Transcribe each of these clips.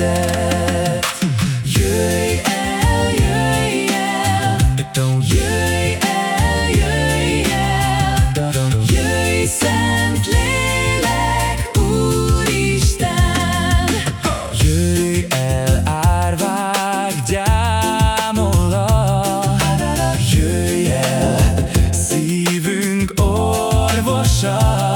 kezedet Jöjj el, jöjj el. Jöjj el, jöjj el. Jöjj szent lélek, Úristen. Jöjj el, árvák gyámola. Jöjj el, szívünk orvosa.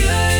you.